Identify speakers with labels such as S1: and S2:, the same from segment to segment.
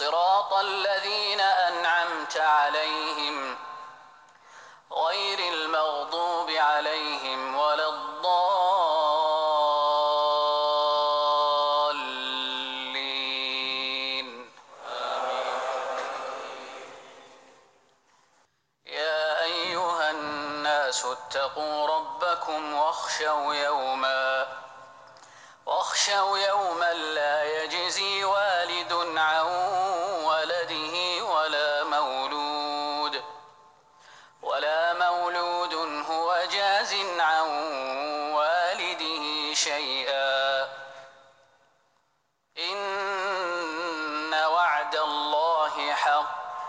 S1: صراط الذين أنعمت عليهم غير المغضوب عليهم ولا الضالين. يا أيها الناس اتقوا ربكم واخشوا يوما واخشوا يوما لا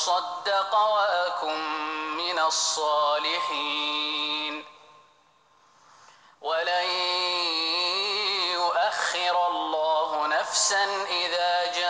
S1: فأصدق وأكن من الصالحين. ولن يؤخر الله نفسا إذا جاء